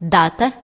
дата